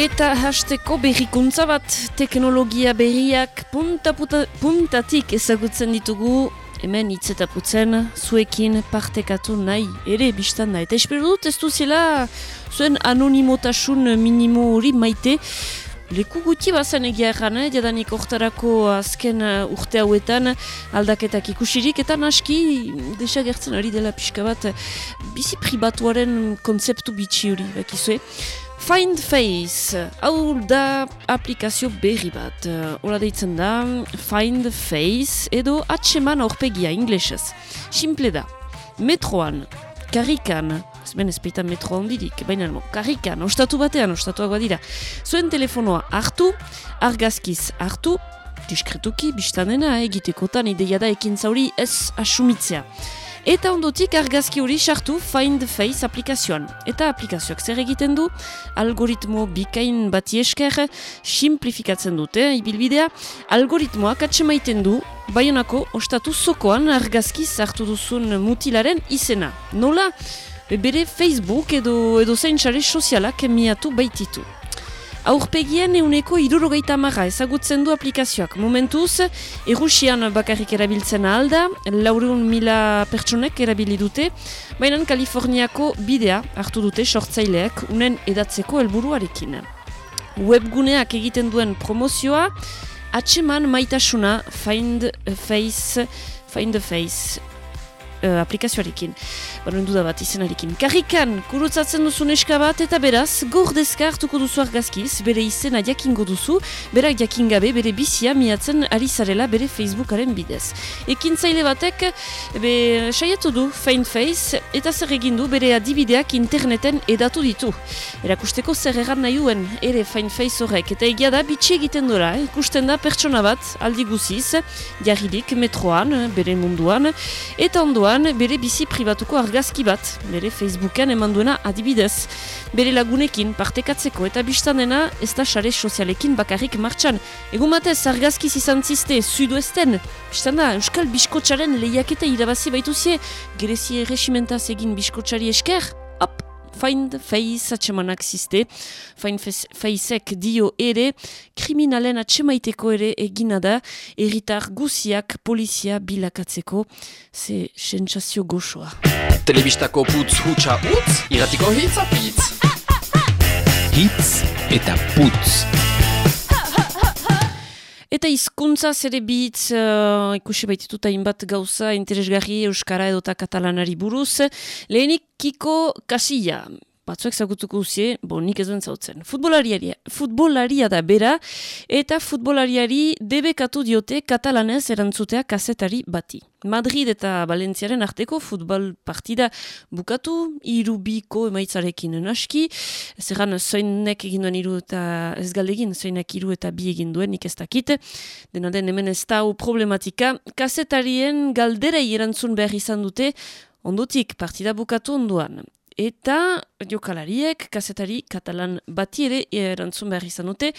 Eta hasteko berrikuntza bat teknologia berriak punta puta, puntatik ezagutzen ditugu hemen hitz eta putzen zuekin partekatu nahi ere biztan da. Eta espero dut ez duzela zuen anonimotasun minimo hori maite Leku guti bazen egia erran, eh? jadanik ortarako azken uh, urte hauetan aldaketak ikusirik, eta naski desagertzen ari dela pixka bat bizi pribatuaren konzeptu bitxi hori, bakizue. Find Face, hau da aplikazio berri bat. Hora deitzen da, Find Face edo atseman aurpegia inglesez. Simple da, metroan, karikan, ben ezpeita metro handirik, baina no, karrikan, ostatu batean, ostatuak badira. Zuen telefonoa hartu, argazkiz hartu, diskretuki, biztanena, egitekotan ideia da ekin zauri ez asumitzea. Eta ondotik argazki hori sartu Find Face aplikazioan. Eta aplikazioak zer egiten du, algoritmo bikain bati esker, simplifikatzen dute, ibilbidea, algoritmoak atxemaiten du, baionako ostatu zokoan argazki sartu duzun mutilaren izena. Nola? bere Facebook edo edo zein sare sozialak miatu baititu. Aurpegien euneko irurogeita marra ezagutzen du aplikazioak. Momentuz, Erusian bakarrik erabiltzen alda, laureun mila pertsonek erabili dute, baina Kaliforniako bidea hartu dute sortzaileak unen edatzeko helburuarekin. Webguneak egiten duen promozioa, atseman maitasuna Find Face, Find the Face uh, aplikazioarekin. Baroen duda bat izenarekin. Karrikan, kurutzatzen duzu neska bat eta beraz, gordezka hartuko duzu argazkiz, bere izena jakingo duzu, berak jakingabe bere bizia miatzen ari zarela bere Facebookaren bidez. Ekin zaile batek, be, saiatu du Find Face eta zer egin du bere adibideak interneten edatu ditu. Erakusteko zer erran nahi duen ere Find Face horrek eta egia da bitxi egiten dora, eh? ikusten da pertsona bat aldi guziz, jarridik metroan, bere munduan, eta ondoan bere bizi pribatuko argazki bat, bere Facebooken eman duena adibidez. Bere lagunekin partekatzeko eta biztanena ez da sare sozialekin bakarrik martxan. Egun batez argazkiz izan ziste, zuidu ezten, biztanda, Euskal Biskotxaren lehiaketa irabazi baituzie, gerezie regimentaz egin Biskotxari esker, hop, Find Face atxemanak ziste, Find Faceek dio ere, kriminalen atxemaiteko ere egina da, erritar guziak polizia bilakatzeko, ze sentsazio goxoa. Telebistako putz hutsa utz, iratiko hitz apitz. Hitz eta putz. Eta hizkuntza zere bitz, uh, ikusi baitituta inbat gauza interesgarri Euskara edota Katalanari buruz. Lehenik Kiko Kasilla, batzuek zagutuko uzie, bo nik ez duen zautzen. Futbolariaria, futbolaria da bera, eta futbolariari debekatu diote katalanez erantzutea kasetari bati. Madrid eta Valentziaren arteko futbol partida bukatu, irubiko emaitzarekin naski, zerran zoinek egin duen iru eta ez galdegin, zoinek iru eta bi egin duen, nik ez dakit, dena den hemen ez da problematika, kasetarien galderei erantzun behar izan dute, ondotik partida bukatu onduan eta jokalariek, kazetari katalan bati ere erantzun behar izan dute,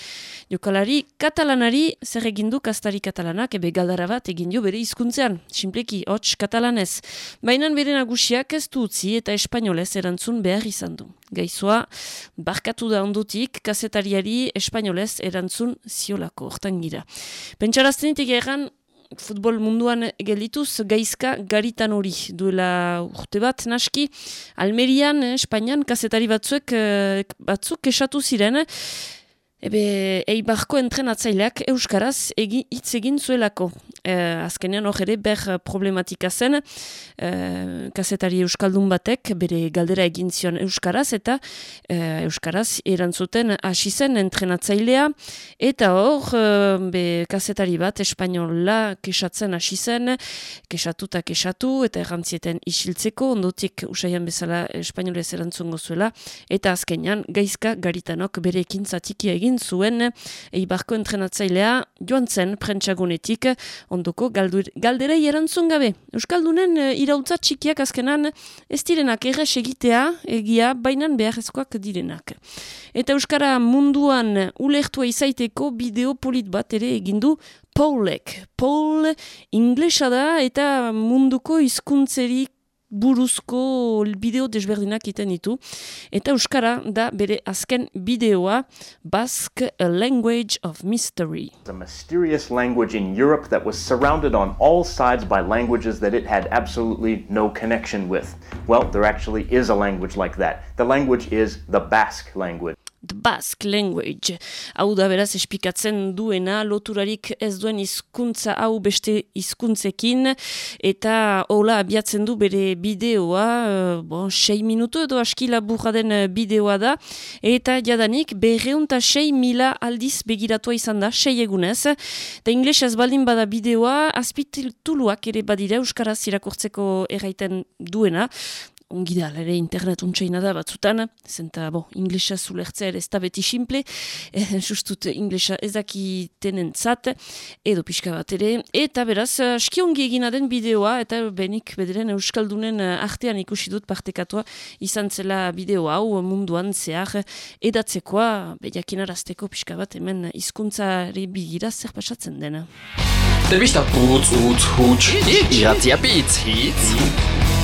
jokalari katalanari zer egin du kastari katalanak ebe galdara bat egin dio bere hizkuntzean, simpleki, hots katalanez. Baina bere nagusiak ez du utzi eta espainolez erantzun behar izan du. Gaizoa, barkatu da ondutik, kazetariari espainolez erantzun ziolako, hortan gira. Pentsarazten egan, futbol munduan gelituz gaizka garitan hori duela urte bat naski. Almerian, eh, Espainian, kazetari batzuek eh, batzuk esatu ziren ebe eibarko entrenatzaileak Euskaraz egi, hitz egin zuelako. Eh, azkenean hor ere ber problematika zen eh, kazetari euskaldun batek bere galdera egin zion euskaraz eta eh, euskaraz erantzuten hasi zen entrenatzailea. Eta hor eh, be kazetari bat espainola kesatzen hasi zen kesatu eta kesatu eta errantzieten isiltzeko ondotik usaian bezala espainolez erantzun gozuela eta azkenean gaizka garitanok bere ekin egin zuen eibarko entrenatzailea joan zen prentsagunetik ondoko galdur, galderei erantzun gabe. Euskaldunen e, irautza txikiak azkenan ez direnak errez egitea egia bainan beharrezkoak direnak. Eta Euskara munduan ulertua izaiteko bideo polit bat ere egindu Paulek. Paul inglesa da eta munduko hizkuntzerik buruzko bideo desberdinak iten ditu. Eta Euskara da bere azken bideoa Basque A Language of Mystery. A mysterious language in Europe that was surrounded on all sides by languages that it had absolutely no connection with. Well, there actually is a language like that. The language is the Basque language. The Basque Language. Hau da beraz espikatzen duena loturarik ez duen hizkuntza hau beste hizkuntzekin eta hola abiatzen du bere bideoa, uh, bon, sei minutu edo askila burra den bideoa da eta jadanik berreunta sei mila aldiz begiratua izan da, sei egunez. Eta inglesez baldin bada bideoa, azpituluak ere badire Euskaraz irakurtzeko erraiten duena ongi da, ere internet untxeina da batzutan, zenta, bo, inglesa zulertzea ere ez da beti simple, eh, justut inglesa ezaki tenen zat, edo pixka bat ere, eta beraz, skiongi egina den bideoa, eta benik bederen Euskaldunen artean ikusi dut partekatua izan zela bideoa hau munduan zehar edatzekoa, behiakin arazteko pixka bat hemen hizkuntzari bigira zer pasatzen dena. Telbista putz, utz, huts, iratzia bitz, hitz.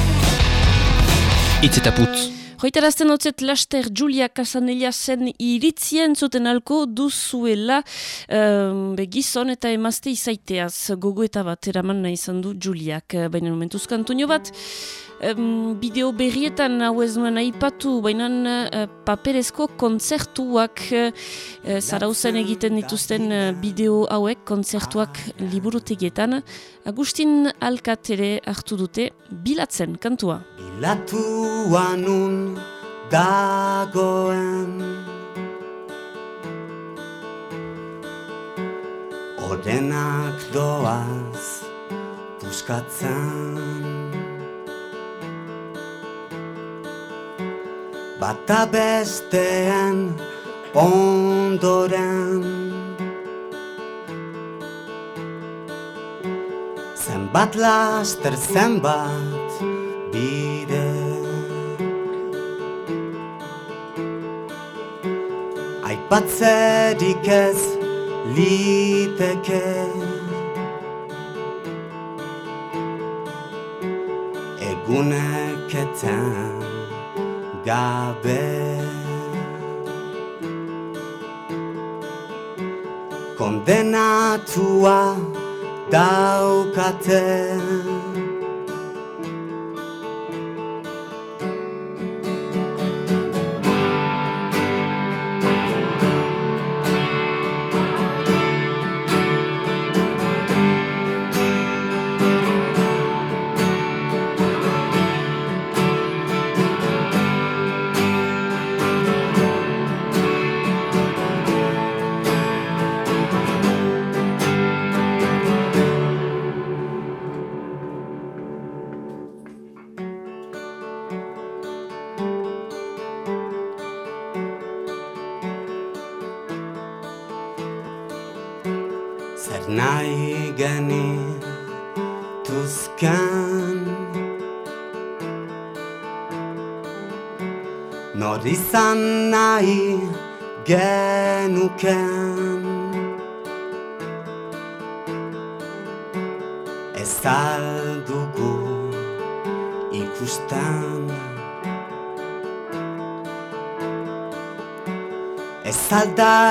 Itz eta putz. Hoitarazten hotzet laster Julia Casanella zen iritzien zuten alko duzuela um, gizon eta emazte izaiteaz gogo eta bat eraman nahi izan du Juliak. Baina momentuz kantunio bat, um, bideo berrietan hau ez nuen aipatu, baina uh, paperezko kontzertuak uh, zarauzen egiten dituzten uh, bideo hauek, kontzertuak liburutegietan. Agustin Alkatere hartu dute bilatzen kantua. Bilatuan un dagoen Odenak doaz puskatzen Bata bestean ondoren. Zenbat laster zenbat bide. Aipatzerik ez liteke. Eguneketan gabe. Kondenatua daukate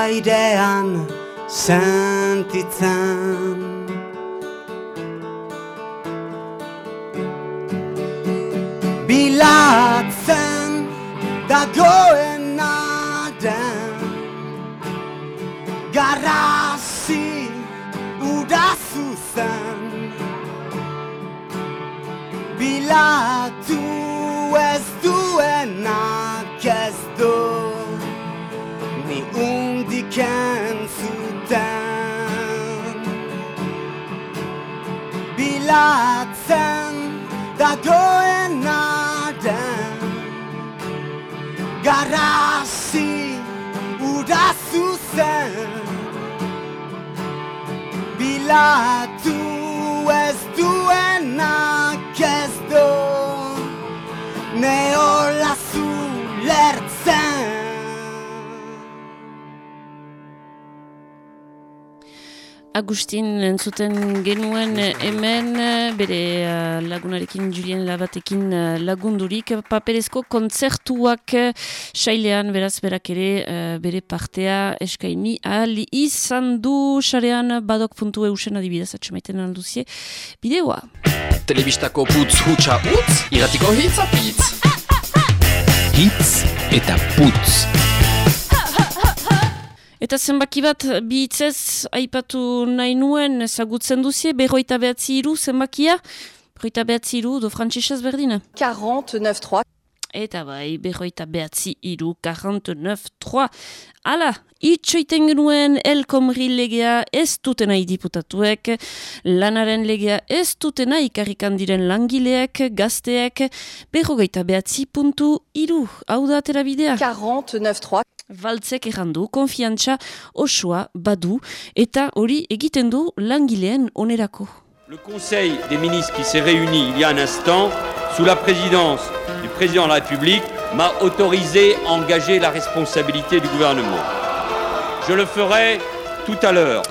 aldairean sentitzen Bilatu ez Agustin entzuten genuen hemen bere uh, lagunarekin Julien Labatekin uh, lagundurik paperezko kontzertuak sailean beraz berak ere uh, bere partea eskaini ahal izan du sarean badok.eusen adibidez atxamaiten alduzie bideoa. Telebistako putz hutsa utz, iratiko hitz apitz. Hitz eta putz. Eta zenbaki bat bihitzez aipatu nahi nuen ezagutzen duzie, berroita behatzi iru zenbakia, berroita behatzi iru do frantzisez berdina. 49-3. Eta bai, berroita behatzi iru, 49-3. Hala, itxoiten genuen elkomri legea ez dutena diputatuek, lanaren legea ez dutena ikarrikan diren langileek, gazteek, berrogeita behatzi puntu iru, hau da atera bidea. 49-3. Valtzek errandu, konfiantza osoa badu eta hori egiten du langileen onerako. Le Conseil des ministres qui s'est réuni il y a un instant, sous la présidence du président de la République, m'a autorisé à engager la responsabilité du gouvernement. Je le ferai tout à l'heure.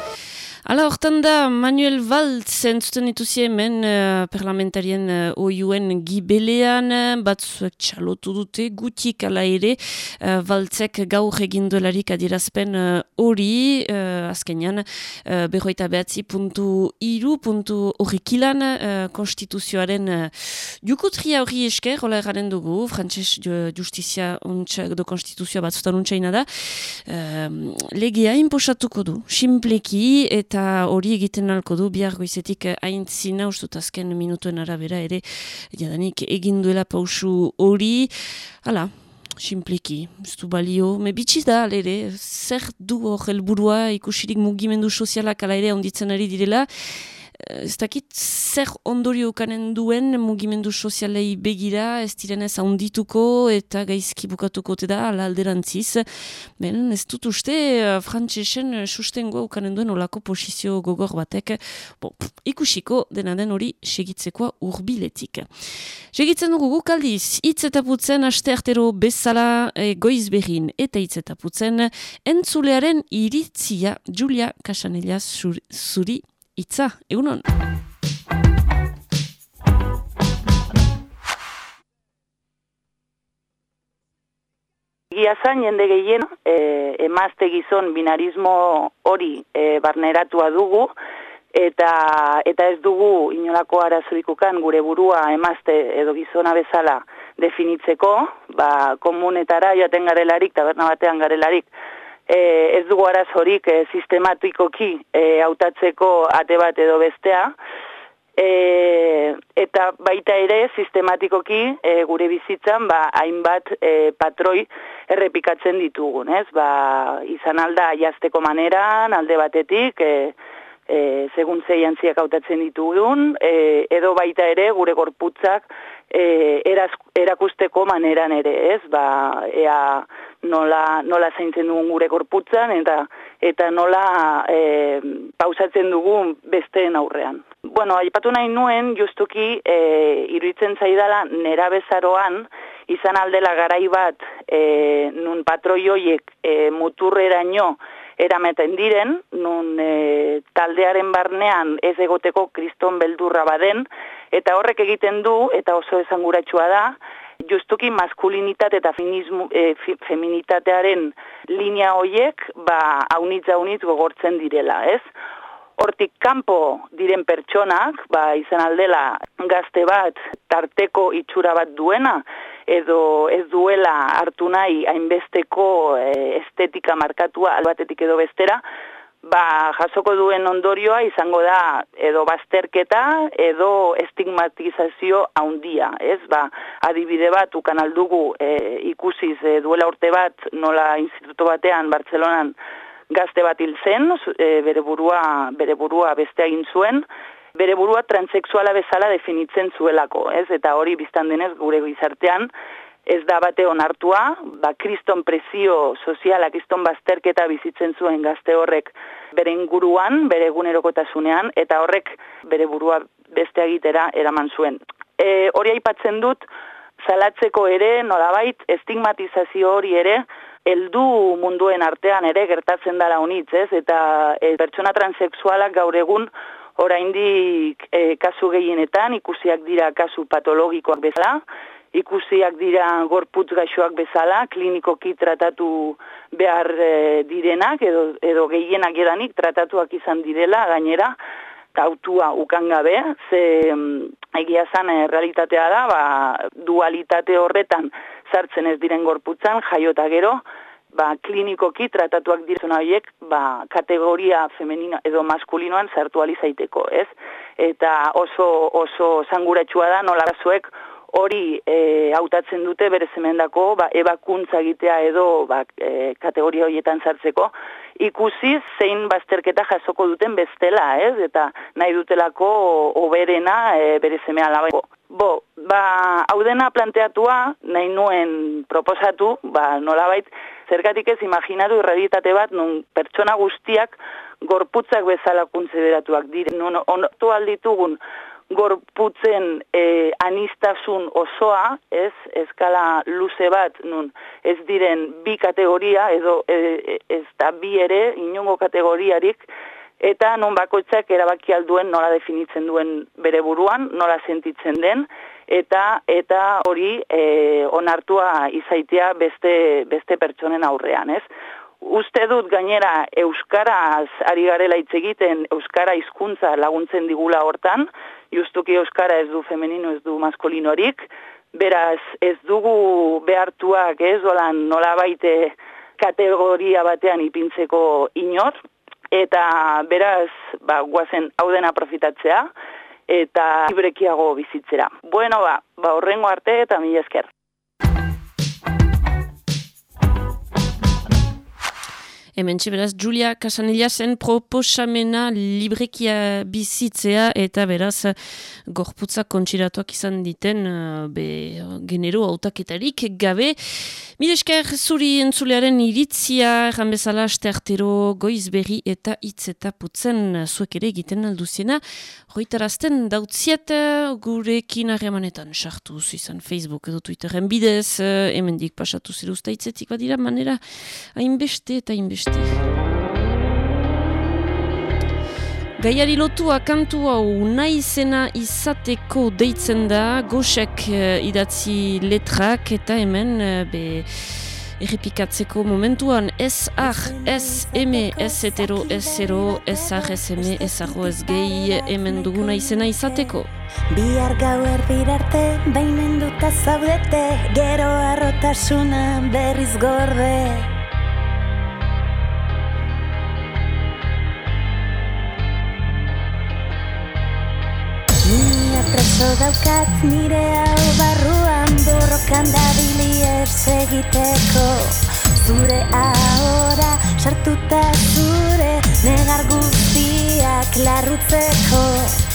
Hala, hortan da, Manuel Valtz entzuten dituzi hemen uh, parlamentarien uh, oiuen gibelean, batzuek txalotu dute, gutik ala ere, uh, Valtzek gaur eginduelarik adirazpen hori, uh, azkenean, uh, berroita behatzi puntu iru, puntu horrekilan, uh, konstituzioaren uh, jukutria hori esker, hola erraren dugu, frantxez justizia untsa, do konstituzioa batzutan untsaina da, uh, legea imposatuko du, simpleki, eta eta hori egiten alko du bihar goizetik hain zina azken minutuen arabera ere jadanik egin duela pausu hori. Hala Simpliki, du balio, me bitxiz da, ere, zer du hor helburua ikusirik mugimendu sozialak ala ere onditzen ari direla, ez dakit zer ondorio kanen duen mugimendu sozialei begira, ez direnez handituko eta gaizki bukatuko da, ala alderantziz. Ben, ez dut uste, uh, frantzesen sustengo ukanen duen olako posizio gogor batek, bo, ikusiko dena den hori segitzekoa urbiletik. Segitzen dugu gukaldiz, hitz eta putzen aste artero bezala e, goiz behin eta hitz eta putzen entzulearen iritzia Julia Casanella zuri itza, egunon. Gia zain jende gehien, e, emazte gizon binarismo hori e, barneratua dugu, eta eta ez dugu inolako arazurikukan gure burua emazte edo gizona bezala definitzeko, ba, komunetara joaten garelarik, taberna batean garelarik, e, ez dugu arazorik e, sistematikoki e, hautatzeko ate bat edo bestea, e, eta baita ere sistematikoki e, gure bizitzan ba, hainbat e, patroi errepikatzen ditugun, ez? Ba, izan alda jazteko maneran, alde batetik, e, e, segun zei hautatzen ditugun, e, edo baita ere gure gorputzak e, erakusteko maneran ere, ez? Ba, ea nola, nola zaintzen dugun gure korputzan eta eta nola e, pausatzen dugun besteen aurrean. Bueno, aipatu nahi nuen, justuki e, iruditzen zaidala nera bezaroan, izan aldela garai bat e, nun patroioiek e, muturreraino erameten diren, nun e, taldearen barnean ez egoteko kriston beldurra baden, eta horrek egiten du, eta oso esanguratsua da, justuki maskulinitate eta finismo, e, feminitatearen linea hoiek ba aunitz aunitz gogortzen direla, ez? Hortik kanpo diren pertsonak, ba izan aldela gazte bat tarteko itxura bat duena edo ez duela hartu nahi hainbesteko e, estetika markatua albatetik edo bestera, ba, jasoko duen ondorioa izango da edo bazterketa edo estigmatizazio haundia, ez? Ba, adibide bat ukan aldugu e, ikusiz e, duela urte bat nola instituto batean Bartzelonan gazte bat hil zen, e, bere, burua, bere burua beste egin zuen, bere burua transexuala bezala definitzen zuelako, ez? Eta hori biztan denez gure gizartean, ez da bate onartua, ba, kriston presio soziala, kriston bazterketa bizitzen zuen gazte horrek bere inguruan, bere egunerokotasunean, eta horrek bere burua beste egitera eraman zuen. E, hori aipatzen dut, salatzeko ere, nolabait, estigmatizazio hori ere, heldu munduen artean ere gertatzen dara unitz, ez? Eta e, pertsona transexualak gaur egun oraindik e, kasu gehienetan ikusiak dira kasu patologikoak bezala, ikusiak dira gorputz gaixoak bezala, klinikoki tratatu behar e, direnak edo, edo gehienak edanik tratatuak izan direla gainera, tautua ukangabe, ze mm, egia zan e, realitatea da, ba, dualitate horretan sartzen ez diren gorputzan, jaiota gero, ba, klinikoki tratatuak direzona horiek ba, kategoria femenina edo maskulinoan sartu alizaiteko, ez? Eta oso oso zanguratsua da nola zuek hori e, hautatzen dute bere zemendako ba, ebakuntza egitea edo ba, e, kategoria horietan sartzeko ikusi zein bazterketa jasoko duten bestela, ez? Eta nahi dutelako oberena e, bere zemea labaiko. Bo, ba, hau dena planteatua, nahi nuen proposatu, ba, nolabait, zergatik ez imaginatu irreditate bat, nun pertsona guztiak gorputzak bezala kontsideratuak dire. Nun ontu alditugun gorputzen e, anistasun osoa, ez, eskala luze bat, nun ez diren bi kategoria, edo e, e, ez da bi ere, inungo kategoriarik, eta non bakoitzak erabaki alduen nola definitzen duen bere buruan, nola sentitzen den, eta eta hori e, onartua izaitea beste, beste pertsonen aurrean, ez? Uste dut gainera Euskaraz ari garela hitz egiten, Euskara hizkuntza laguntzen digula hortan, justuki Euskara ez du femenino, ez du maskulinorik, beraz ez dugu behartuak ez olan nola baite kategoria batean ipintzeko inor, eta beraz, ba, guazen hau dena profitatzea, eta librekiago bizitzera. Bueno, ba, ba horrengo arte eta mila esker. Hemen beraz, Julia Casanilla zen proposamena librekia bizitzea eta beraz gorputza kontxiratuak izan diten uh, be, genero autaketarik gabe. Milesker zuri entzulearen iritzia, bezala, asteartero, goiz berri eta hitz eta putzen zuek ere egiten alduziena. Hoitarazten dautziet gurekin harremanetan sartu izan Facebook edo Twitteren bidez, hemendik pasatu ziruzta hitzetik badira manera hainbeste eta hainbeste Gaiari lotua kantu hau nahi zena izateko deitzen da, gosek uh, idatzi letrak eta hemen uh, be errepikatzeko momentuan ez ar, ez eme, ez hetero, ez zero, ez ar, ez eme, ez arro, ez gehi hemen duguna izena izateko. Bihar gau erbirarte, bainen duta zaudete, gero arrotasuna berriz gorde. Preso daukat nire hau barruan borrokan dabili egiteko. Zure ahora sartuta zure negar guztiak larrutzeko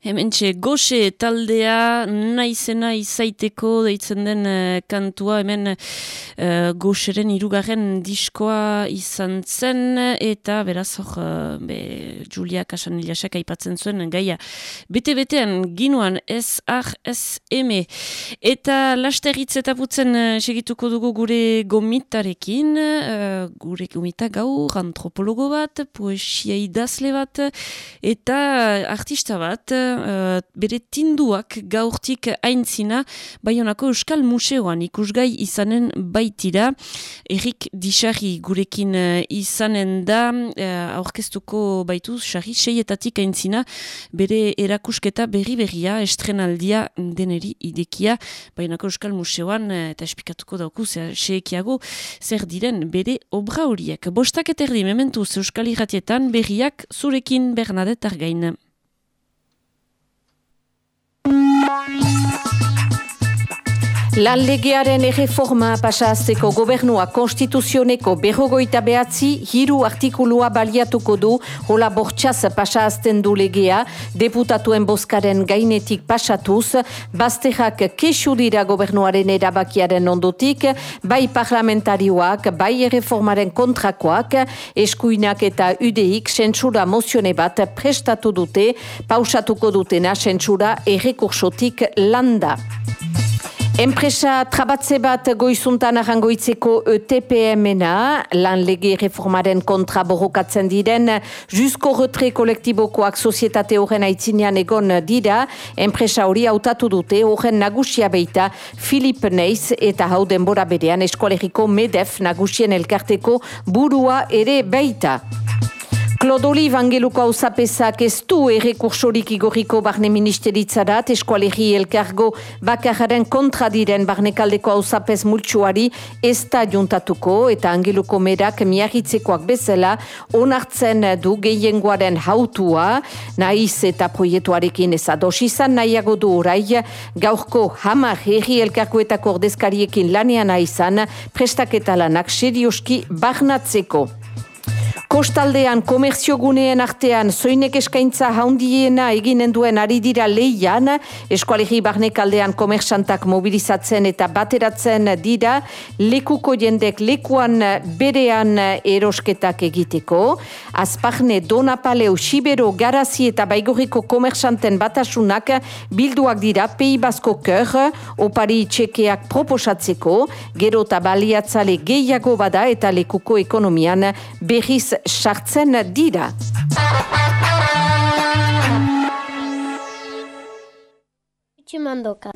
Hementxe goxe taldea naizena izaiteko deitzen den eh, kantua. Hemen uh, goxeren irugarren diskoa izan zen eta beraz hor uh, be, Julia Kasanilasak aipatzen zuen gaia. Bete-betean ginuan ez ar ez eme eta lasteritz eta putzen uh, segituko dugu gure gomitarekin uh, gure gomita gaur antropologo bat poesia idazle bat eta artista bat uh, bere tinduak gaurtik aintzina Baionako Euskal Museoan ikusgai izanen baitira. Erik Disari gurekin uh, izanen da uh, aurkeztuko baitu Sari seietatik aintzina bere erakusketa berri berria estrenaldia deneri idekia Baionako Euskal Museoan eta espikatuko dauku seekiago zer diren bere obra horiek. Bostak eterdi mementuz Euskal Iratietan berriak zurekin Bernadette Argain. Thank you. Lan legearen erreforma pasazteko gobernua konstituzioneko berrogoita behatzi hiru artikulua baliatuko du hola bortxaz pasazten du legea deputatuen boskaren gainetik pasatuz bazterrak kesu dira gobernuaren erabakiaren ondotik bai parlamentarioak, bai erreformaren kontrakoak eskuinak eta udeik sentsura mozione bat prestatu dute pausatuko dutena sentsura errekursotik landa. Enpresa trabatze bat goizuntan arrangoitzeko ETPM-ena, lan lege reformaren kontra borrokatzen diren, juzko retre kolektibokoak sozietate horren aitzinean egon dira, enpresa hori hautatu dute horren nagusia beita Filip Neiz eta hau denbora berean eskualeriko MEDEF nagusien elkarteko burua ere beita. Klodoli vangeluko hau zapezak ez du errekursorik igoriko barne ministeritzarat, eskualegi elkargo bakararen kontra diren barnekaldeko hau zapez multsuari ez da juntatuko eta angeluko merak miarritzekoak bezala onartzen du gehiengoaren hautua, nahiz eta proietuarekin ez adosizan nahiago du orai, gaurko hamar herri elkargoetako ordezkariekin lanean aizan, prestaketa lanak serioski barnatzeko. Kostaldean komerzio guneen artean zoinek eskaintza haundiena eginen duen ari dira leian, eskualegi barnekaldean komersantak mobilizatzen eta bateratzen dira, lekuko jendek lekuan berean erosketak egiteko. Azpahne Donapaleu, Sibero, Garazi eta Baigoriko komersanten batasunak bilduak dira peibazko kör, opari txekeak proposatzeko, gero eta baliatzale gehiago bada eta lekuko ekonomian berriz sartzen dira. Itxumandoka.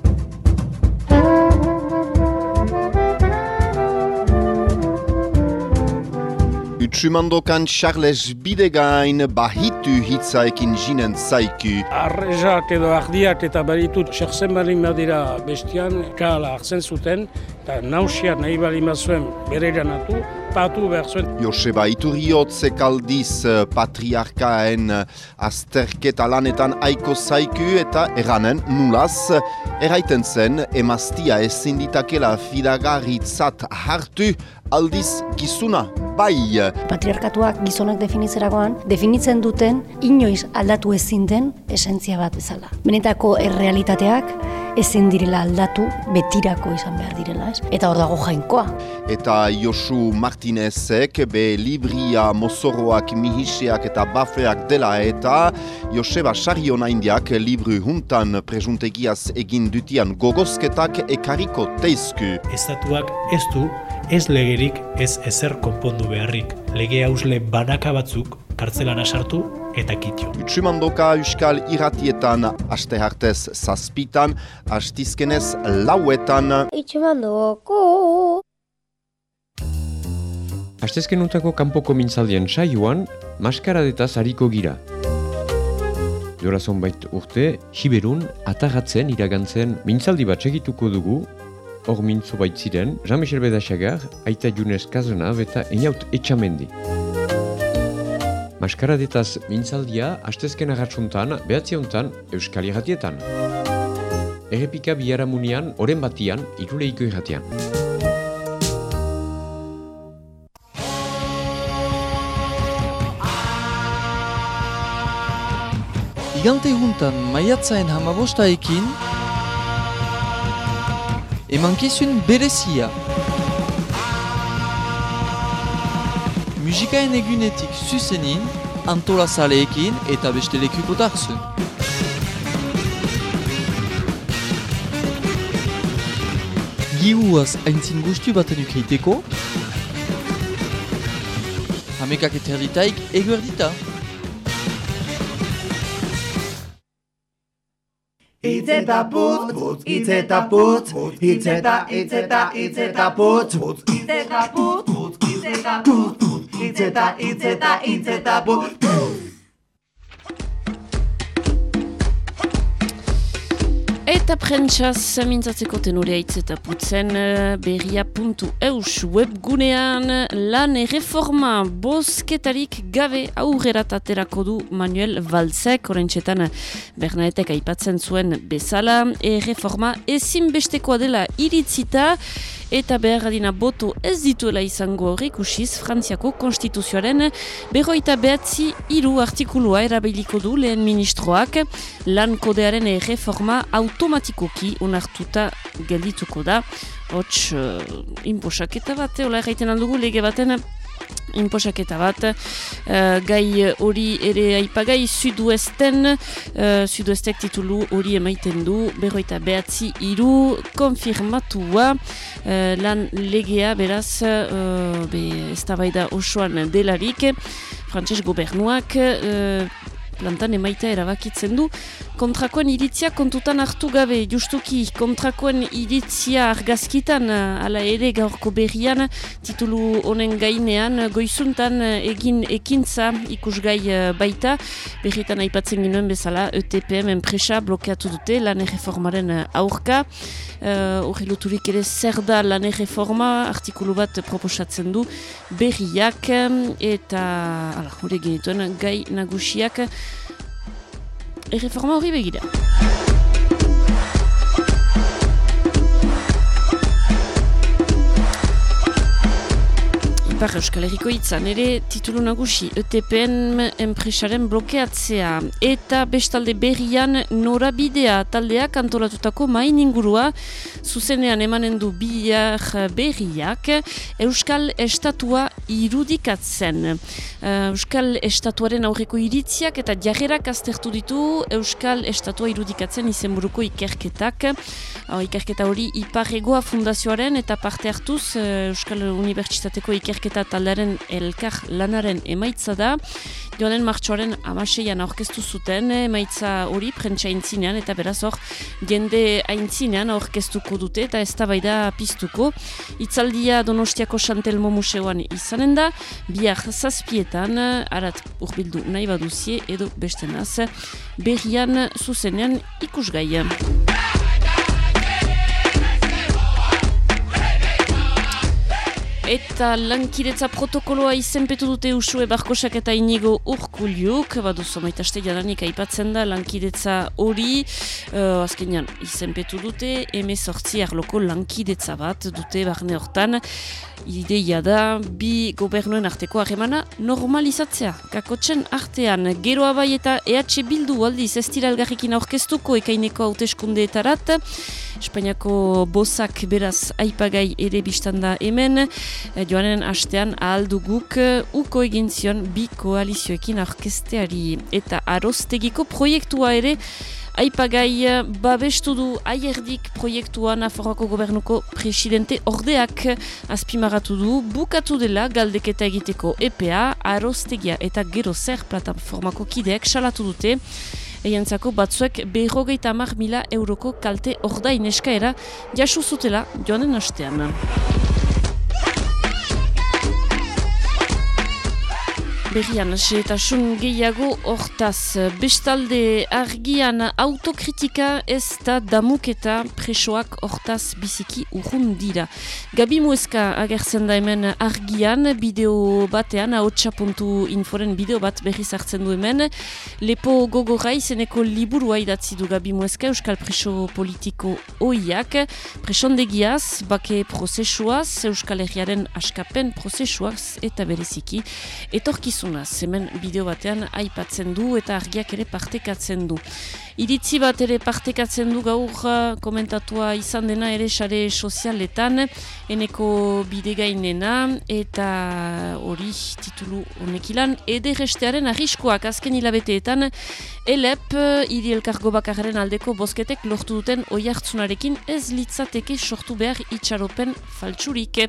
Utsumandokan Charles Bidegain bahitu hitzaekin jinen zaiku. Arrezak edo ardiak eta baritut txerzen balin badira bestian, kala hartzen zuten, eta nausia nahi balin bazuen bere ganatu, patu behar zuen. Joseba Iturriotze kaldiz patriarkaen azterketa lanetan aiko zaiku eta eranen nulaz, eraiten zen emaztia ezin ditakela fidagarritzat hartu aldiz gizuna bai. Patriarkatuak gizonak definitzerakoan, definitzen duten inoiz aldatu ezin den esentzia bat bezala. Benetako errealitateak ezin direla aldatu betirako izan behar direla, ez? Eta hor dago jainkoa. Eta Josu Martinezek be libria mozorroak mihiseak eta bafeak dela eta Joseba Sariona indiak libru juntan presuntegiaz egin dutian gogozketak ekariko teizku. Estatuak ez du ez legerik ez ezer konpondu beharrik. Lege hausle banaka batzuk kartzelan sartu eta kitio. Utsumandoka Euskal Iratietan aste hartez zazpitan, astizkenez lauetan. Itxumandoko! Astezken utako kanpoko mintzaldien saioan, maskaradetaz hariko gira. Dora zonbait urte, Siberun, atagatzen iragantzen mintzaldi bat segituko dugu, hor mintzo baitziren, Jean-Michel Bedaxagar, Aita Junez Kazanav eta Einaut Etxamendi. Maskaradetaz mintzaldia astezken agatzuntan behatzeontan Euskal Iratietan. Errepika biharamunean oren batian iruleiko irratian. Igante juntan maiatzaen hamabostaekin emankizun berezia. Emankizun berezia. Musikaen egunetik zuzenin, antola zaleekin eta beste lekukotarzun. Gihuaz haintzin guztu baten ukeiteko, hamekak eterditaik eguerdita. Itz eta putz, putz, itz eta putz, itz eta, itz eta, itz eta putz, putz, itz eta putz, putz, itz eta putz, itz eta, itz eta, itz eta putz. Eta prentsaz mintzatzeko tenurea hitz eta putzen eh, berria.eus webgunean lan erreforma bosketarik gabe aurrerat aterako du Manuel Valtzek, orentxetan Bernaetek aipatzen zuen bezala, erreforma ezinbestekoa dela iritzita eta behar adina boto ez dituela izango horrik usiz Frantziako konstituzioaren berroita behatzi hiru artikulua erabiliko du lehen ministroak lan kodearen erreforma automatikoki onartuta geldituko da. Hots, uh, inposaketa bat, hola erraiten aldugu lege baten inposaketa bat, uh, gai hori ere aipagai suduesten, uh, suduestek titulu hori emaiten du, berroita behatzi iru, konfirmatua, uh, lan legea beraz, uh, be, ez da osoan delarik, frantses gobernuak, uh, plantan emaita erabakitzen du. Kontrakoen iritzia kontutan hartu gabe, justuki. Kontrakoen iritzia argazkitan, ala ere gaurko berrian, titulu honen gainean, goizuntan egin ekintza ikusgai eh, baita, berrietan aipatzen ginuen bezala, ETPM enpresa blokeatu dute lan erreformaren aurka, hori uh, luturik ere zer da lan erreforma, artikulu bat proposatzen du berriak, eta hori genituen gai nagusiak, erreforma hori begira. Ipar Euskal Herriko itzan, ere titulu nagusi ETPN enpresaren blokeatzea eta bestalde berrian norabidea taldeak antolatutako main ingurua zuzenean emanen du bihar berriak Euskal Estatua irudikatzen. Uh, Euskal Estatuaren aurreko iritziak eta jarrerak aztertu ditu Euskal Estatua irudikatzen izenburuko ikerketak. Uh, ikerketa hori Iparregoa Fundazioaren eta parte hartuz uh, Euskal Unibertsitateko ikerketa ikerketa taldearen elkar lanaren emaitza da. Joanen martxoaren amaseian aurkeztu zuten emaitza hori prentsa aintzinean eta beraz hor jende aintzinean aurkeztuko dute eta ez da piztuko. Itzaldia Donostiako Chantelmo Museoan izanen da, biak zazpietan, arat urbildu nahi baduzie edo bestenaz, berrian zuzenean ikusgai. Eta lankidetza protokoloa izenpetu dute usue barkosak eta inigo urkuliuk, badu zomaitaste jadanik aipatzen da lankidetza hori, uh, azkenean izenpetu dute, emezortzi arloko lankidetza bat dute barne hortan, ideia da bi gobernuen arteko harremana normalizatzea. Kakotzen artean, geroa bai eta EH Bildu aldiz ez dira elgarrikin aurkeztuko ekaineko hauteskundeetarat. Espainiako bozak beraz aipagai ere biztanda hemen. E, joanen astean ahalduguk uko egin zion bi koalizioekin aurkesteari. Eta arostegiko proiektua ere Aipagai babestu du aierdik proiektua Nafarroako gobernuko presidente ordeak azpimaratu du bukatu dela galdeketa egiteko EPA, Arostegia eta Gero Zer plataformako kideak salatu dute. Eiantzako batzuek berrogeita mar mila euroko kalte ordain eskaera jasu zutela joanen hastean. Berrian, eta sun gehiago hortaz. Bestalde argian autokritika ez da damuketa presoak hortaz biziki urrun dira. Gabi Mueska agertzen da hemen argian, bideo batean, haotxa.inforen inforen bideo bat berriz hartzen du hemen. Lepo gogorai zeneko liburua idatzi du Gabi Mueska, Euskal Preso Politiko oiak, presondegiaz, bake prozesuaz, Euskal Herriaren askapen prozesuaz, eta bereziki, etorkizu oiartzuna. Hemen bideo batean aipatzen du eta argiak ere partekatzen du. Iritzi bat ere partekatzen du gaur uh, komentatua izan dena ere sare sozialetan, eneko bidegainena eta hori titulu honekilan, ederestearen arriskoak azken hilabeteetan, elep, hiri elkargo bakarren aldeko bosketek lortu duten oiartzunarekin ez litzateke sortu behar itxaropen faltsurik.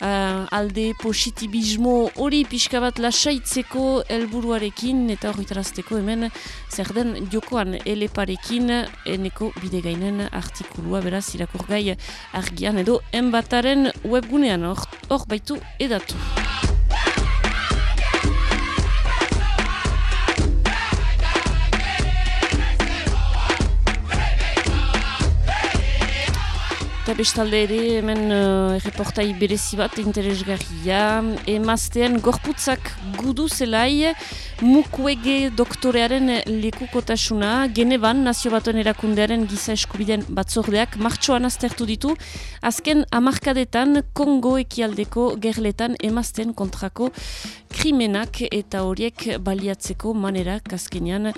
Uh, alde positibismo hori pixka bat lasaitzeko helburuarekin eta horretarazteko hemen zer den jokoan eleparekin eneko bidegainen artikulua beraz irakurgai argian edo enbataren webgunean hor, baitu edatu. Eta bestalde ere, hemen uh, erreportai berezi bat interesgarria. Emaztean gorputzak gudu zelai, mukwege doktorearen lekukotasuna, geneban nazio batuen erakundearen giza eskubiden batzordeak martxoan aztertu ditu. Azken amarkadetan Kongo ekialdeko gerletan emazten kontrako krimenak eta horiek baliatzeko manera kaskenean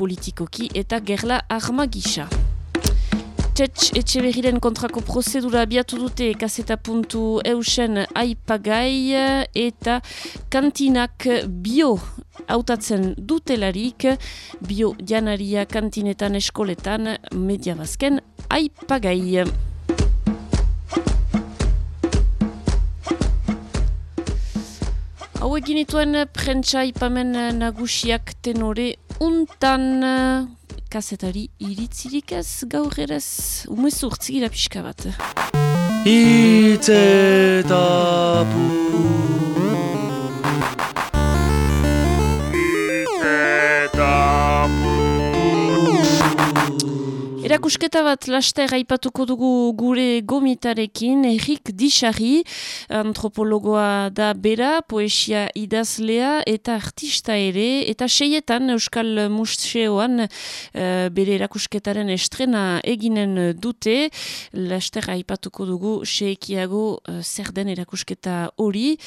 politikoki eta gerla arma gisa. Txetx etxe behiren kontrako prozedura abiatu dute kaseta puntu eusen aipagai eta kantinak bio hautatzen dutelarik bio janaria kantinetan eskoletan media bazken aipagai. Hau egin ituen prentsa ipamen nagusiak tenore untan kazetari iritzirik ez gaur erez umez urtzigira pixka bat. Erakusketa bat laster aipatuko dugu gure gomitarekin, Erik Dixarri, antropologoa da bera, poesia idazlea eta artista ere, eta seietan Euskal Museoan uh, bere erakusketaren estrena eginen dute, laster aipatuko dugu seekiago uh, zer den erakusketa hori,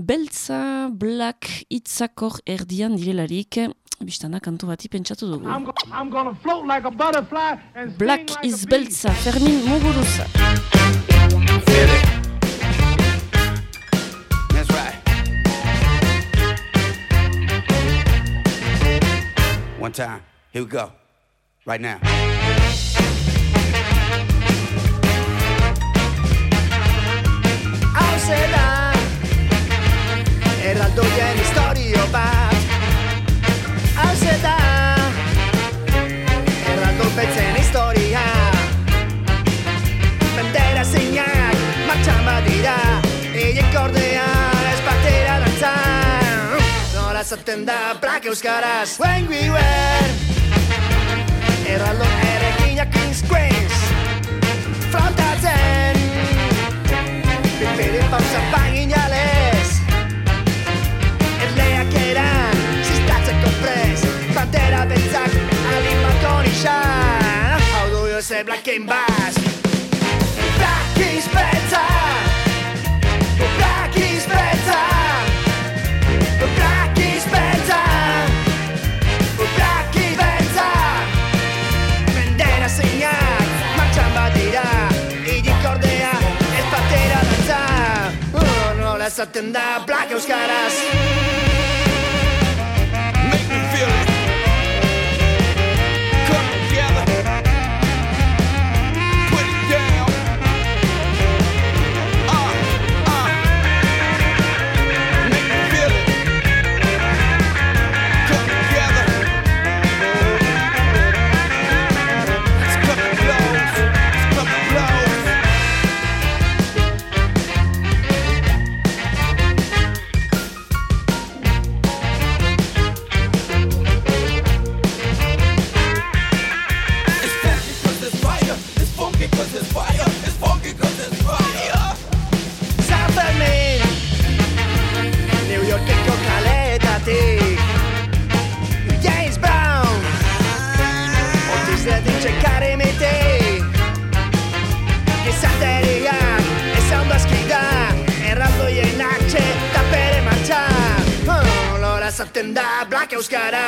beltza, black, itzakor erdian direlarik, Bistana kantu bati pentsatu dugu. I'm, go I'm gonna float like a butterfly and Black is. Beltza, Fermin Muguruza. That's right. One time. Here we go. Right now. Hau zela Erraldoien historio bat Hau zela Erraldopetzen historia. Bendera zeinak martxan badira Eiek ordea ez batera dantzan Nola zaten da plak euskaraz When we were Erraldo erekinak Kings Queens Frontatzen. Bere pausa paginales Du ze Black Game Bass Black is beltza Black is beltza Black is beltza Black is beltza Bendera zeinak Martxan badira Irik ordea Ez batera dantza oh, Nola da Black euskaraz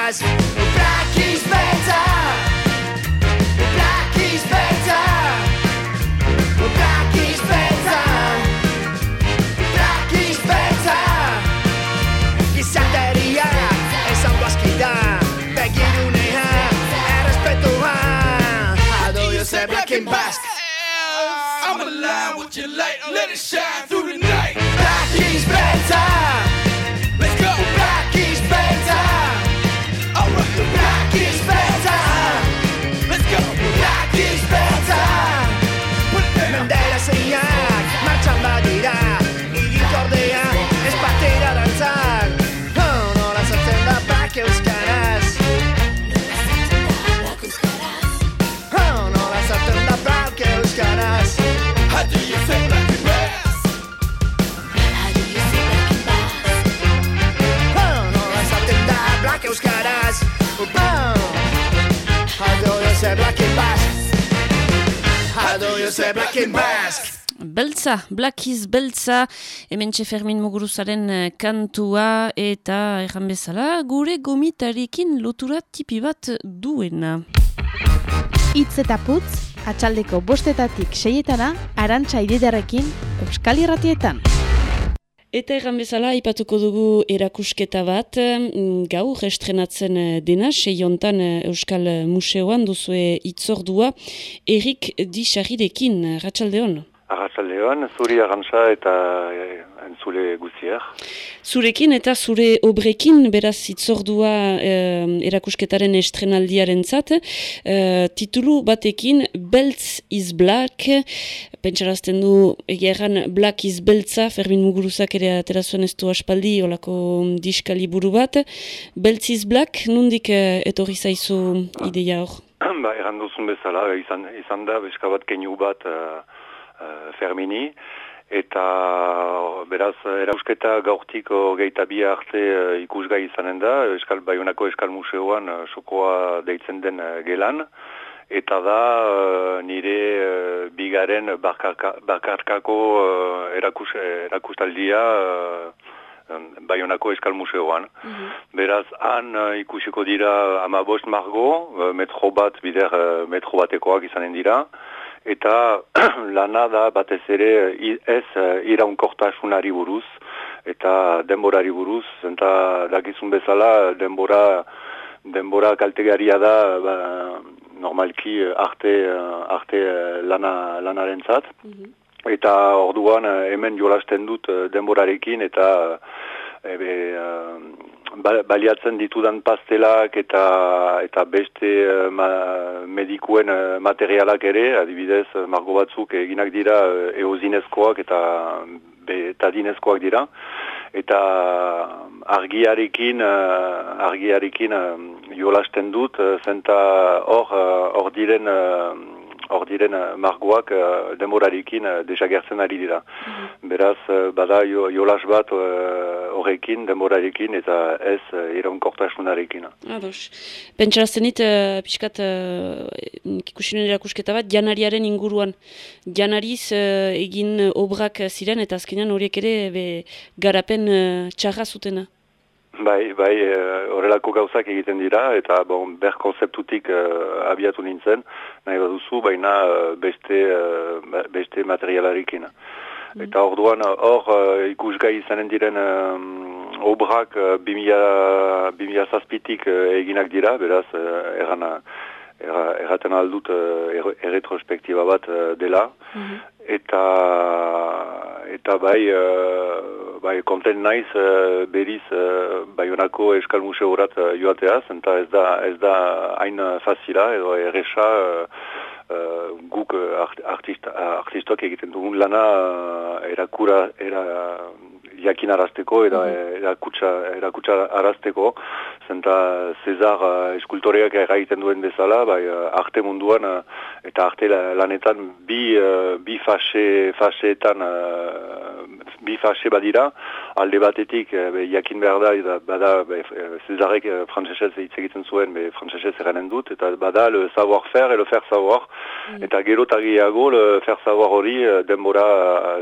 Euskaraz You say Black in Basque? Beltza, Black is Beltza, hemen Fermin Muguruzaren eh, kantua eta erran bezala, gure gomitarekin lotura tipi bat duena. Itz eta putz, atxaldeko bostetatik seietana, arantxa ididarekin, Euskal Irratietan. Eta erran bezala, ipatuko dugu erakusketa bat, gaur estrenatzen eh, dena, seiontan eh, Euskal Museoan duzue itzordua, Erik Disarirekin, Ratxaldeon. Arratsaldeon, zuri arantza eta eh, entzule guztiak. Zurekin eta zure obrekin, beraz itzordua eh, erakusketaren estrenaldiaren zat, eh, titulu batekin Beltz is Black, pentsarazten du egeran Black is Beltza, Fermin Muguruzak ere atera zuen ez du aspaldi, olako diskali buru bat. Beltz is Black, nundik eh, etorri zaizu ideia hor? ba, erran duzun bezala, izan, izan da, beska bat keinu bat uh, uh, Fermini, eta beraz, erausketa gaurtiko gehitabia arte uh, ikusgai izanen da, eskal, Baionako Eskal Museoan uh, sokoa deitzen den uh, gelan, eta da nire bigaren bakarka, bakarkako erakus, erakustaldia Baionako Eskal Museoan. Beraz, han uh, ikusiko dira amabost margo, uh, metro bat, bider uh, metro batekoak izanen dira, eta lana da batez ere ez uh, iraunkortasunari buruz, eta denborari buruz, eta dakizun bezala denbora denbora kaltegaria da ba, normalki uh, arte, uh, arte lana, lanarentzat. Eta orduan eh, hemen jolasten dut eh, denborarekin eta eh, ebe, eh, baliatzen ditudan pastelak eta eta beste eh, ma, medikuen eh, materialak ere, adibidez, eh, margo batzuk eginak dira eozinezkoak eta betadinezkoak dira. Eta argiarekin, argiarekin jolasten dut, zenta hor, hor diren hor diren eh, margoak uh, denborarekin uh, desagertzen ari dira. Beraz, eh, bada jo, jolas bat eh, horrekin, denborarekin eta ez uh, iraunkortasunarekin. Ados. Pentsarazten dit, uh, pixkat, uh, ikusiren erakusketa bat, janariaren inguruan. Janariz uh, egin obrak ziren, eta azkenean horiek ere be, garapen uh, txarra zutena. Bai, bai, eh, horrelako gauzak egiten dira, eta bon, ber konzeptutik eh, abiatu nintzen, nahi baduzu, baina eh, beste, ba- beste materialarekin. Eta orduan hor eh, ikusgai izanen diren eh, obrak eh, 2000 2000 zazpitik eginak dira, beraz, eh, errana, erra, erraten aldut eh, er, erretrospektiba bat eh, dela. Eta eta bai eh, bai konten naiz eh, beriz uh, Baionako Eskal Museorat uh, joateaz, eta ez da ez da hain eh, fazila edo erresa uh, uh, guk uh, art, artista, artistoak egiten dugun lana uh, erakura era jakinarazteko eta erakutsa erakutsa arazteko zenta Cesar uh, eskultoreak egiten duen bezala bai uh, arte munduan uh, eta arte la- lanetan bi uh, bi fase faseetan uh, bi fase badira. Alde batetik be, jakin behar da eta bada be, Cesarek frantsesez hitz egiten zuen be frantsesez eranen dut eta bada le savoir faire et le faire savoir. Eta gero eta gehiago le faire savoir hori denbora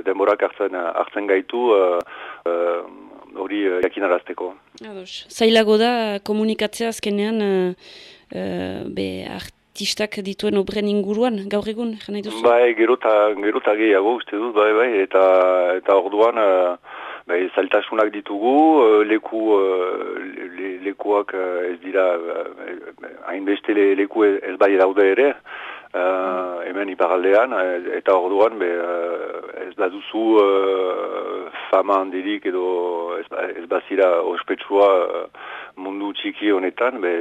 denbora hartzen hartzen gaitu eh, hori uh, jakinarazteko. Ados. Zailago da komunikatzea azkenean uh, be artistak dituen obren inguruan, gaur egun, jana duzu? Bai, gero eta gehiago uste dut, bai, bai, eta, eta orduan uh, bai, zailtasunak ditugu, leku, le, lekuak ez dira, hainbeste uh, leku ez bai daude ere, uh, hemen iparaldean, eta orduan be, uh, ez baduzu uh, fama handirik edo ez, ez bazira ospetsua mundu txiki honetan, be,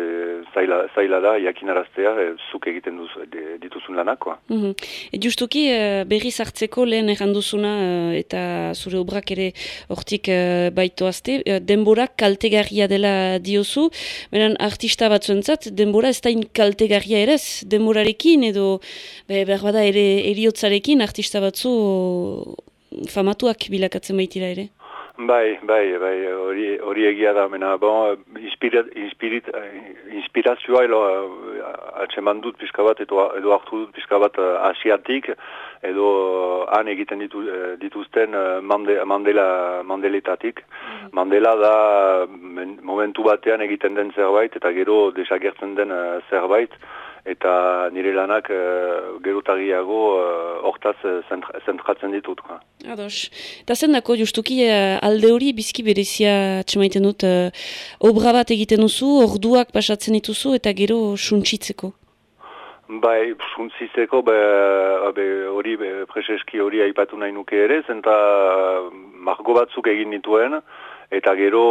zaila, zaila da jakinaraztea e, zuk egiten duz, de, dituzun lanakoa. Mm -hmm. e, justuki uh, berriz hartzeko lehen erranduzuna uh, eta zure obrak ere hortik uh, baitoazte, denbora kaltegarria dela diozu, beren artista batzuentzat denbora ez da kaltegarria ere denborarekin edo behar bada ere eriotzarekin artista batzu famatuak bilakatzen baitira ere. Bai, bai, bai, hori, hori egia da, mena, bon, inspirat, inspirit, inspirazioa elo atseman dut pixka bat, edo, edo hartu dut pixka bat asiatik, edo han egiten ditu, dituzten Mandela, Mandeletatik. Mandela da momentu batean egiten den zerbait, eta gero desagertzen den zerbait, eta nire lanak uh, gerutagiago hortaz uh, zentratzen ditut. Ados. Eta zen dako justuki alde hori bizki berezia txemaiten dut uh, obra bat egiten duzu, orduak pasatzen dituzu eta gero suntsitzeko. Bai, suntzitzeko hori preseski hori aipatu nahi nuke ere, zenta margo batzuk egin dituen, eta gero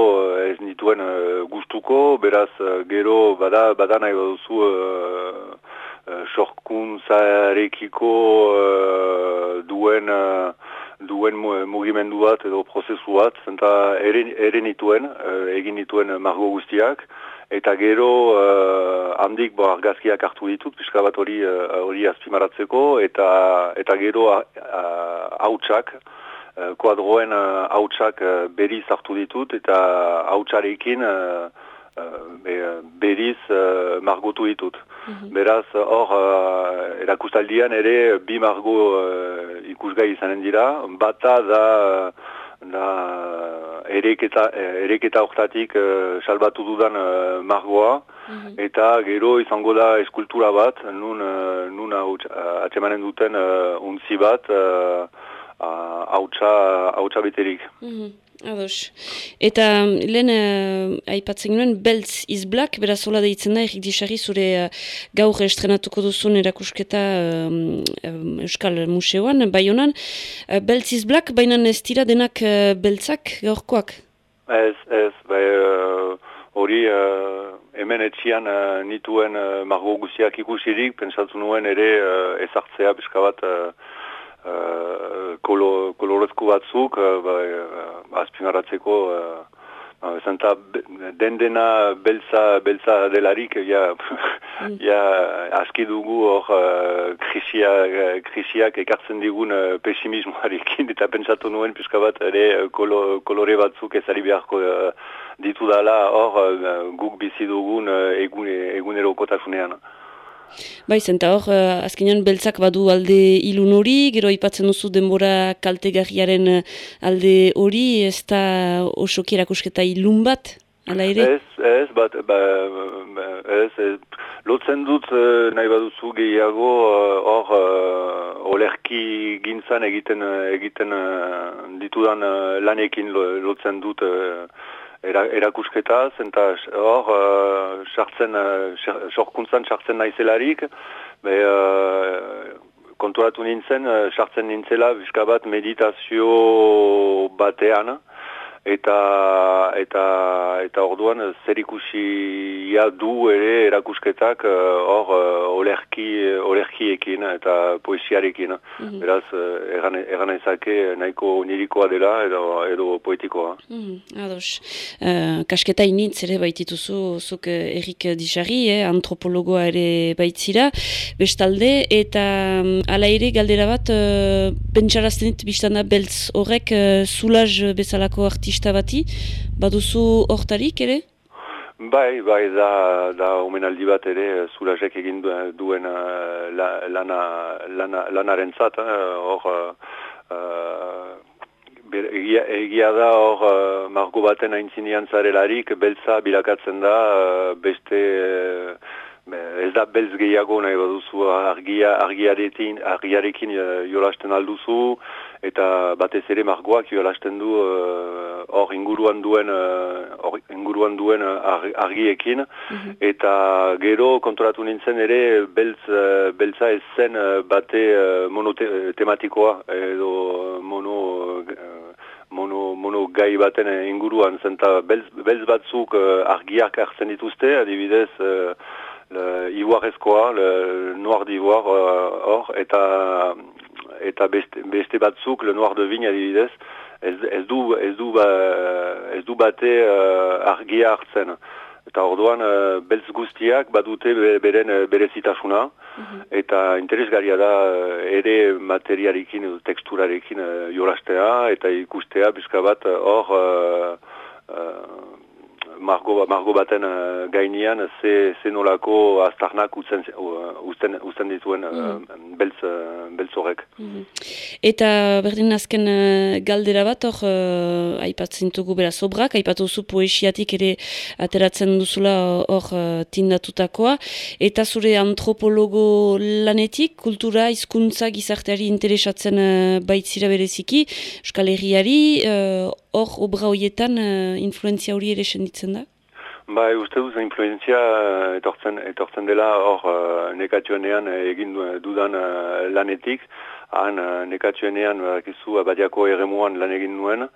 ez nituen uh, gustuko, beraz gero bada, bada nahi baduzu uh, uh, sorkuntzarekiko uh, duen, uh, duen mugimendu bat edo prozesu bat, zenta ere, ere nituen, uh, egin nituen margo guztiak, eta gero uh, handik bo argazkiak hartu ditut, pixka bat hori hori azpimaratzeko, eta, eta gero hautsak, uh, uh, kuadroen hautsak uh, berriz hartu ditut, eta hautsarekin uh, uh, uh, margotu ditut. Beraz, hor, uh, erakustaldian ere bi margo uh, ikusgai izanen dira, bata da, da ereketa, ereketa hortatik uh, salbatu dudan uh, margoa, eta gero izango da eskultura bat, nun, uh, nun atsemanen duten uh, untzi bat, uh, hautsa, hautsa beterik. Ados. Eta lehen uh, aipatzen nuen, Beltz is Black, beraz hola deitzen da, Erik Disari, zure uh, gaur estrenatuko duzun erakusketa uh, Euskal Museoan, bai honan. Uh, Beltz is Black, baina ez dira denak uh, beltzak gaurkoak? Ez, ez, bai hori uh, hemen etxian uh, nituen uh, margo guziak ikusirik, pentsatu nuen ere uh, ezartzea biskabat uh, Uh, kolo, kolorezko batzuk uh, ba, uh, azpimaratzeko uh, zenta den dena beltza, beltza delarik ja, mm. ja aski dugu hor uh, krisia, krisiak ekartzen digun uh, pesimismoarekin eta pentsatu nuen pizka bat ere kolo, kolore batzuk ezari beharko uh, ditu dala hor uh, guk bizi dugun uh, egun, egunerokotasunean. Bai, zenta hor, uh, azkenean beltzak badu alde ilun hori, gero ipatzen duzu denbora kaltegarriaren alde hori, ez da oso kierakusketa ilun bat, ala ere? Ez, ez, bat, ba, ez, ez, lotzen dut uh, nahi baduzu gehiago hor olerki gintzan egiten, egiten ditudan lanekin lotzen dut era, erakusketa, zenta hor, uh, sartzen, uh, sorkuntzan sartzen naizelarik, be, uh, konturatu nintzen, uh, sartzen nintzela, biskabat meditazio batean, eta eta eta orduan zer ikusia du ere erakusketak eh, hor uh, olerki olerkiekin eta poesiarekin. Mm beraz uh, egan egan ezake nahiko nirikoa dela edo edo poetikoa. Mm ados. Uh, kasketa initz ere baitituzu zuk Erik Disari eh, antropologoa ere baitzira. Bestalde eta um, ala ere galdera bat uh, pentsarazten dit biztanda beltz horrek uh, zulaj bezalako arti artista bati, baduzu hortarik ere? Bai, bai, da, da omenaldi bat ere, zulazek egin duen uh, lana, lana, lanaren zat, eh, hor, uh, ber, egia, egia da hor uh, margo baten aintzinean zarelarik beltza bilakatzen da uh, beste uh, ez da beltz gehiago nahi baduzu argia, argiarekin, argiarekin uh, jolasten alduzu eta batez ere margoak jolasten du hor inguruan duen uh, inguruan duen argiekin. Eta gero konturatu nintzen ere beltz, uh, beltza ez zen uh, bate uh, monotematikoa edo mono mono, mono gai baten inguruan. Zenta belz, belz batzuk uh, argiak hartzen dituzte, adibidez uh, ivoarezkoa, le noir d'ivoire hor, eta eta beste, beste batzuk, le noir de vigne adibidez, ez, ez, du, ez, du, ba, ez du bate uh, argia hartzen. Eta orduan, uh, beltz guztiak badute beren berezitasuna, eta interesgarria da ere materiarekin edo teksturarekin uh, jolastea, eta ikustea bizka bat hor uh, uh, margo, margo baten uh, gainean ze, ze nolako aztarnak usten, usten, usten dituen uh, beltz, uh, beltz horrek. Eta berdin azken uh, galdera bat hor uh, aipatzen dugu beraz obrak, aipatu zu poesiatik ere ateratzen duzula hor uh, tindatutakoa, eta zure antropologo lanetik, kultura, hizkuntza gizarteari interesatzen uh, baitzira bereziki, Euskal Herriari, hor obra horietan uh, influenzia hori ere senditzen da? Bai, uste duz, influenzia etortzen, etortzen dela hor uh, nekationean egin dudan uh, lanetik, han uh, nekationean uh, abadiako eremuan lan egin nuen,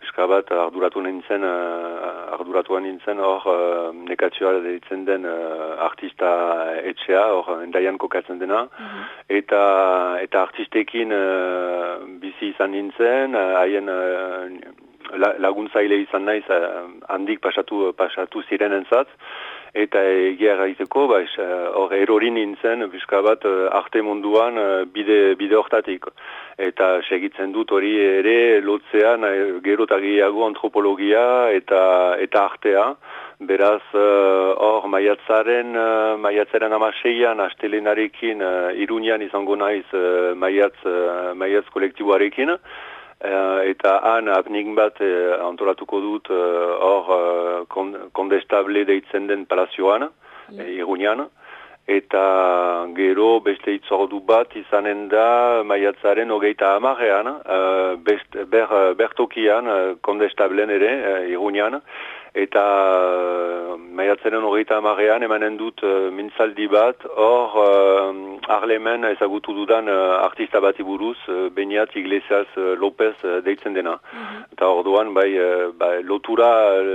Eska bat arduratu nintzen, uh, arduratu nintzen hor uh, nekatioa ditzen den uh, artista etxea, hor endaian kokatzen dena, eta eta artistekin uh, bizi izan nintzen, haien uh, laguntzaile izan naiz handik pasatu pasatu ziren entzat eta egia gaiteko ba hor erori nintzen bizka bat arte munduan bide bide hortatik. Eta segitzen dut hori ere lotzean gero eta gehiago antropologia eta eta artea. Beraz hor uh, maiatzaren uh, maiatzaren amaseian astelenarekin uh, irunian izango naiz uh, maiatz, uh, maiatz kolektiboarekin Uh, eta han apnik bat uh, antolatuko dut hor uh, uh, kondestable deitzen den palazioan, mm. irunian, eta gero beste itzordu bat izanen da maiatzaren hogeita amarrean, uh, best, ber, bertokian kondestablen ere, uh, irunian, eta uh, maiatzaren hogeita amarrean emanen dut uh, mintzaldi bat, hor uh, arlemen ezagutu dudan uh, artista bati buruz, uh, Beniat Iglesias uh, López uh, deitzen dena. Eta hor duan, bai, uh, bai, lotura,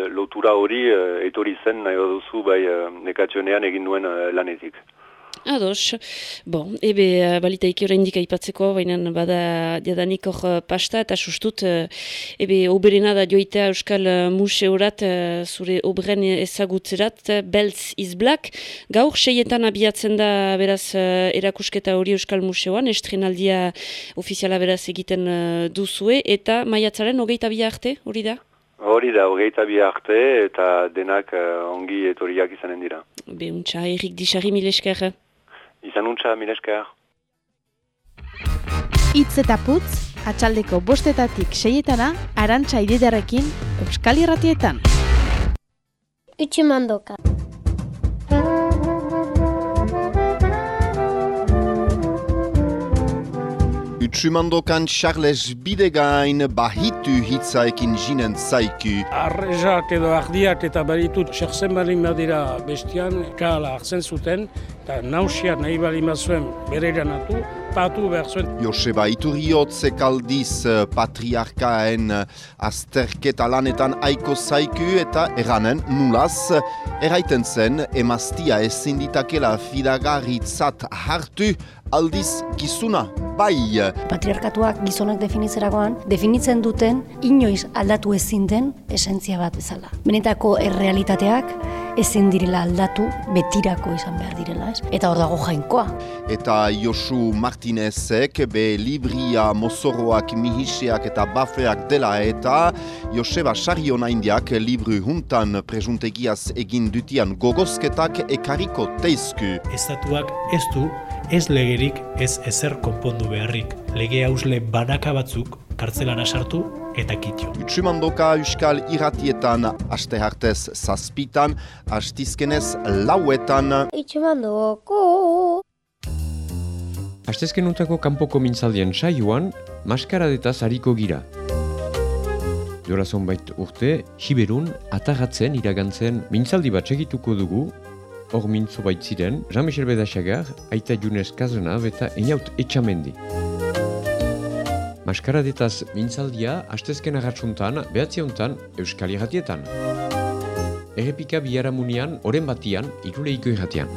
lotura hori uh, etori zen nahi duzu bai, uh, nekationean egin duen uh, lanetik. Ados, bon, ebe uh, balitaik oraindik aipatzeko, baina bada jadanik hor pasta eta sustut, uh, ebe oberena da joitea Euskal Museorat zure obren ezagutzerat, Belz is Black. Gaur, seietan abiatzen da beraz erakusketa hori Euskal Museoan, estrenaldia ofiziala beraz egiten duzue, eta maiatzaren hogeita bi arte, hori da? Hori da, hogeita bi arte eta denak uh, ongi etoriak izanen dira. Be, untxa, Erik Dixarri, mil esker. Izan untxa, mil esker. Itz eta putz, atxaldeko bostetatik seietana, arantxa ididarekin, Euskal Irratietan. Utsumandoka. Utsumandokan Charles Bidegain bahitu hitzaekin jinen zaiku. Arrezak edo ardiak eta baritut txerzen balin badira bestian, kala hartzen zuten, eta nausia nahi balin bazuen bere ganatu, patu behar zuen. Joseba Iturriotze kaldiz patriarkaen azterketa lanetan aiko zaiku eta eranen nulaz, eraiten zen emaztia ezin ditakela fidagarritzat hartu aldiz gizuna bai. Patriarkatuak gizonak definitzerakoan, definitzen duten inoiz aldatu ezin den esentzia bat bezala. Benetako errealitateak ezin direla aldatu betirako izan behar direla, ez? Eta hor dago jainkoa. Eta Josu Martinezek be libria mozorroak mihiseak eta bafeak dela eta Joseba Sariona indiak libru juntan presuntegiaz egin dutian gogozketak ekariko teizku. Estatuak ez du ez legerik ez ezer konpondu beharrik. Lege hausle banaka batzuk kartzelana sartu eta kitio. Utsumandoka Euskal Iratietan aste hartez zazpitan, astizkenez lauetan. Itxemandoko. Astezkenuntako kanpoko mintzaldien saioan, maskaradetaz hariko gira. Dola zonbait urte, Siberun, atagatzen iragantzen mintzaldi bat segituko dugu, hor mintzo baitziren, Jean-Michel Bedaxagar, Aita Junez Kazenab eta Einaut Etxamendi. Maskaradetaz mintzaldia, astezken agatsuntan, behatziontan, Euskal Irratietan. Errepika biharamunian, oren batian, iruleiko irratian.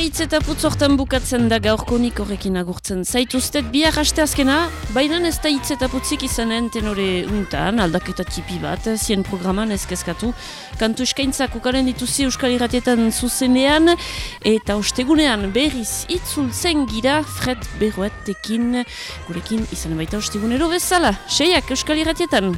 Hitz eta putz hortan bukatzen da gaurkonik horrekin agurtzen. Zaituztet bihar haste azkena, baina ez da hitz eta putzik izanen tenore untan, aldaketa tipi bat, zien programan ezkezkatu. Kantu eskaintzak ukaren dituzi Euskal Irratietan zuzenean, eta ostegunean berriz itzultzen gira Fred Berroetekin, gurekin izan baita ostegunero bezala. Seiak Euskal Irratietan!